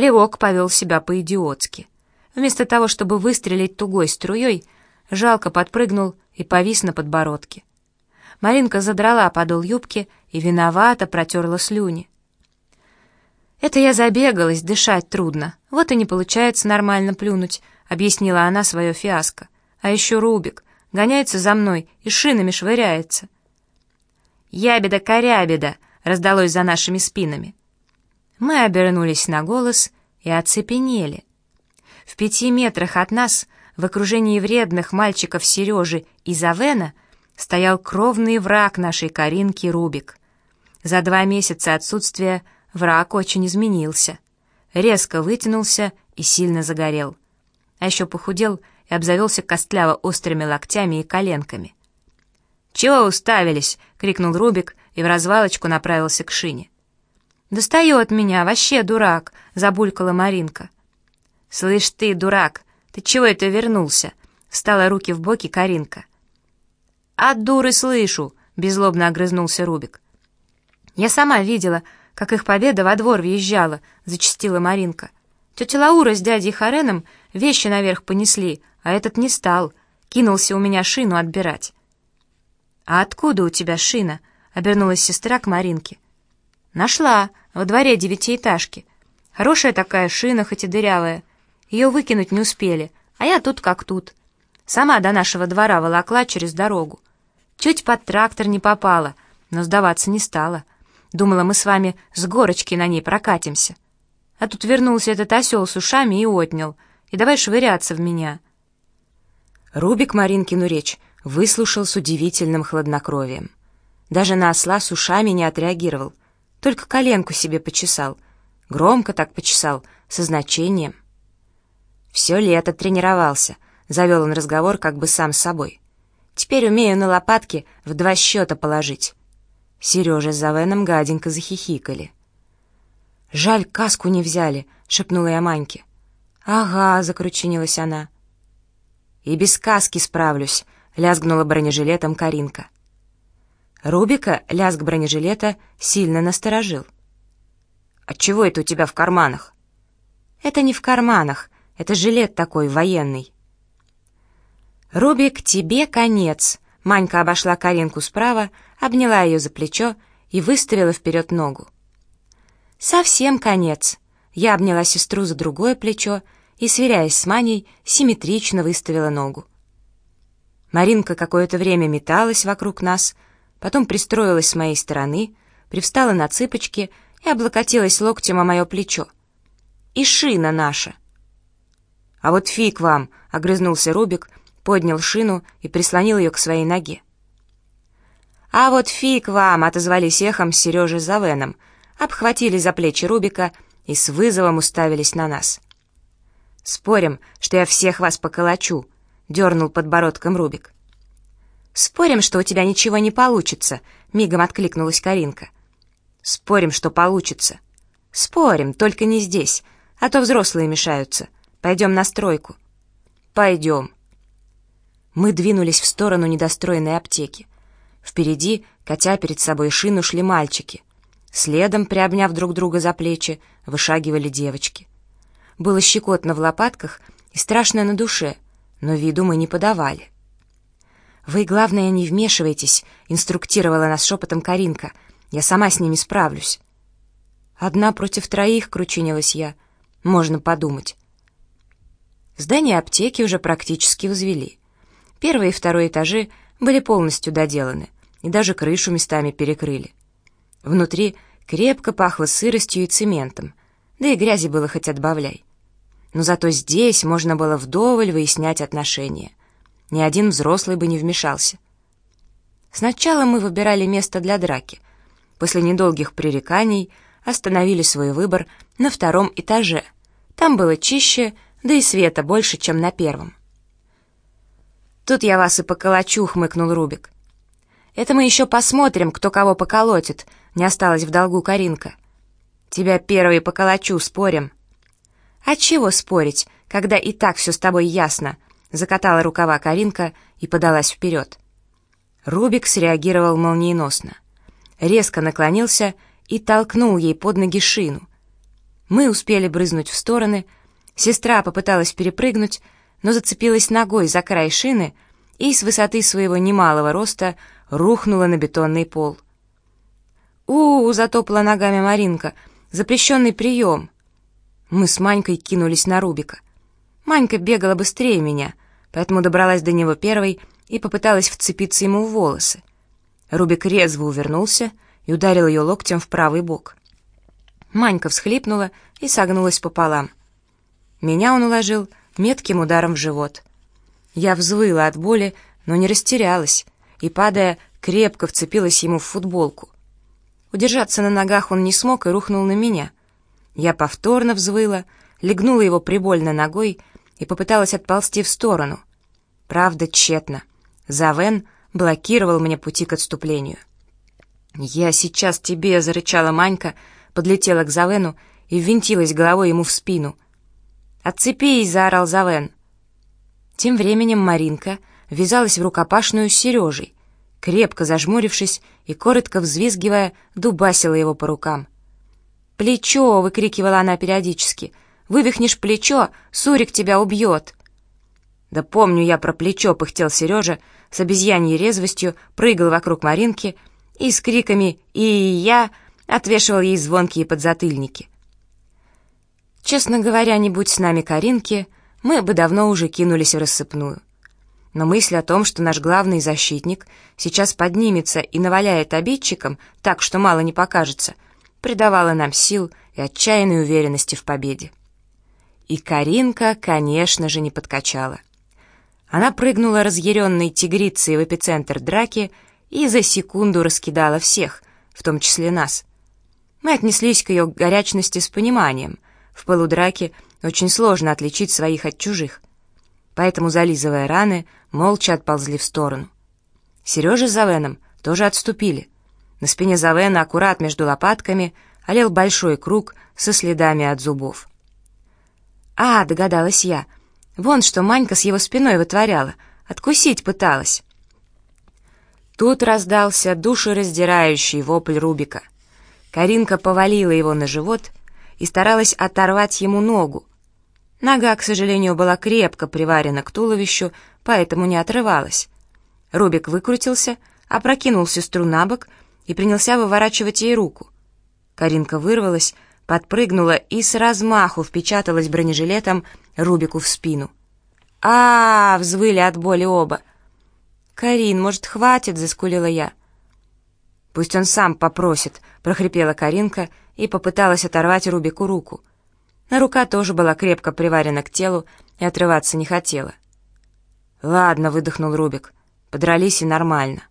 Плевок повел себя по-идиотски. Вместо того, чтобы выстрелить тугой струей, жалко подпрыгнул и повис на подбородке. Маринка задрала подол юбки и виновато протерла слюни. «Это я забегалась, дышать трудно. Вот и не получается нормально плюнуть», — объяснила она свое фиаско. «А еще Рубик гоняется за мной и шинами швыряется». «Ябеда-корябеда!» — раздалось за нашими спинами. Мы обернулись на голос и оцепенели. В пяти метрах от нас, в окружении вредных мальчиков Сережи и Завена, стоял кровный враг нашей Каринки Рубик. За два месяца отсутствия враг очень изменился. Резко вытянулся и сильно загорел. А еще похудел и обзавелся костляво острыми локтями и коленками. «Чего уставились?» — крикнул Рубик и в развалочку направился к шине. «Достает меня, вообще дурак!» — забулькала Маринка. «Слышь ты, дурак, ты чего это вернулся?» — встала руки в боки Каринка. «От дуры слышу!» — беззлобно огрызнулся Рубик. «Я сама видела, как их победа во двор въезжала», — зачастила Маринка. «Тетя Лаура с дядей Хареном вещи наверх понесли, а этот не стал, кинулся у меня шину отбирать». «А откуда у тебя шина?» — обернулась сестра к Маринке. «Нашла, во дворе девятиэтажки. Хорошая такая шина, хоть и дырявая. Ее выкинуть не успели, а я тут как тут. Сама до нашего двора волокла через дорогу. Чуть под трактор не попала, но сдаваться не стала. Думала, мы с вами с горочки на ней прокатимся. А тут вернулся этот осел с ушами и отнял. И давай швыряться в меня. Рубик Маринкину речь выслушал с удивительным хладнокровием. Даже на осла с ушами не отреагировал. Только коленку себе почесал. Громко так почесал, со значением. Все лето тренировался, завел он разговор как бы сам с собой. Теперь умею на лопатки в два счета положить. Сережа с Завеном гаденько захихикали. «Жаль, каску не взяли», — шепнула я Маньке. «Ага», — закручинилась она. «И без каски справлюсь», — лязгнула бронежилетом Каринка. Рубика лязг бронежилета сильно насторожил. «Отчего это у тебя в карманах?» «Это не в карманах, это жилет такой военный». «Рубик, тебе конец!» Манька обошла Каринку справа, обняла ее за плечо и выставила вперед ногу. «Совсем конец!» Я обняла сестру за другое плечо и, сверяясь с Маней, симметрично выставила ногу. Маринка какое-то время металась вокруг нас — потом пристроилась с моей стороны, привстала на цыпочки и облокотилась локтем о мое плечо. «И шина наша!» «А вот фиг вам!» — огрызнулся Рубик, поднял шину и прислонил ее к своей ноге. «А вот фиг вам!» — отозвались эхом Сережа с Завеном, обхватили за плечи Рубика и с вызовом уставились на нас. «Спорим, что я всех вас поколочу!» — дернул подбородком Рубик. «Спорим, что у тебя ничего не получится», — мигом откликнулась Каринка. «Спорим, что получится». «Спорим, только не здесь, а то взрослые мешаются. Пойдем на стройку». «Пойдем». Мы двинулись в сторону недостроенной аптеки. Впереди, катя перед собой шину, шли мальчики. Следом, приобняв друг друга за плечи, вышагивали девочки. Было щекотно в лопатках и страшно на душе, но виду мы не подавали. «Вы, главное, не вмешивайтесь», — инструктировала нас шепотом Каринка. «Я сама с ними справлюсь». «Одна против троих», — кручинилась я. «Можно подумать». Здание аптеки уже практически возвели. Первый и второй этажи были полностью доделаны, и даже крышу местами перекрыли. Внутри крепко пахло сыростью и цементом, да и грязи было хоть отбавляй. Но зато здесь можно было вдоволь выяснять отношения ни один взрослый бы не вмешался. Сначала мы выбирали место для драки. После недолгих пререканий остановили свой выбор на втором этаже. Там было чище, да и света больше, чем на первом. «Тут я вас и поколочу», — хмыкнул Рубик. «Это мы еще посмотрим, кто кого поколотит», — не осталось в долгу Каринка. «Тебя первый поколочу, спорим». «А чего спорить, когда и так все с тобой ясно?» Закатала рукава Каринка и подалась вперед. Рубик среагировал молниеносно. Резко наклонился и толкнул ей под ноги шину. Мы успели брызнуть в стороны, сестра попыталась перепрыгнуть, но зацепилась ногой за край шины и с высоты своего немалого роста рухнула на бетонный пол. «У-у!» — затопала ногами Маринка. «Запрещенный прием!» Мы с Манькой кинулись на Рубика. Манька бегала быстрее меня, поэтому добралась до него первой и попыталась вцепиться ему в волосы. Рубик резво увернулся и ударил ее локтем в правый бок. Манька всхлипнула и согнулась пополам. Меня он уложил метким ударом в живот. Я взвыла от боли, но не растерялась, и, падая, крепко вцепилась ему в футболку. Удержаться на ногах он не смог и рухнул на меня. Я повторно взвыла, легнула его прибольно ногой и попыталась отползти в сторону. Правда, тщетно. Завен блокировал мне пути к отступлению. «Я сейчас тебе!» — зарычала Манька, подлетела к Завену и ввинтилась головой ему в спину. «Отцепись!» — заорал Завен. Тем временем Маринка ввязалась в рукопашную с Сережей, крепко зажмурившись и, коротко взвизгивая, дубасила его по рукам. «Плечо!» — выкрикивала она периодически. «Вывихнешь плечо, Сурик тебя убьет!» «Да помню я про плечо!» — пыхтел Сережа, с обезьяньей резвостью прыгал вокруг Маринки и с криками «И я!» отвешивал ей звонкие подзатыльники. Честно говоря, не будь с нами Каринки, мы бы давно уже кинулись в рассыпную. Но мысль о том, что наш главный защитник сейчас поднимется и наваляет обидчикам так, что мало не покажется — придавала нам сил и отчаянной уверенности в победе. И Каринка, конечно же, не подкачала. Она прыгнула разъяренной тигрицей в эпицентр драки и за секунду раскидала всех, в том числе нас. Мы отнеслись к ее горячности с пониманием. В пылу драки очень сложно отличить своих от чужих. Поэтому, зализывая раны, молча отползли в сторону. Сережа с Завеном тоже отступили — на спине Завена, аккурат между лопатками, олел большой круг со следами от зубов. «А, — догадалась я, — вон что Манька с его спиной вытворяла, откусить пыталась». Тут раздался душераздирающий вопль Рубика. Каринка повалила его на живот и старалась оторвать ему ногу. Нога, к сожалению, была крепко приварена к туловищу, поэтому не отрывалась. Рубик выкрутился, опрокинул сестру на бок и принялся выворачивать ей руку. Каринка вырвалась, подпрыгнула и с размаху впечаталась бронежилетом Рубику в спину. а, -а, -а взвыли от боли оба. «Карин, может, хватит?» — заскулила я. «Пусть он сам попросит», — прохрипела Каринка и попыталась оторвать Рубику руку. Но рука тоже была крепко приварена к телу и отрываться не хотела. «Ладно», — выдохнул Рубик, — «подрались и нормально».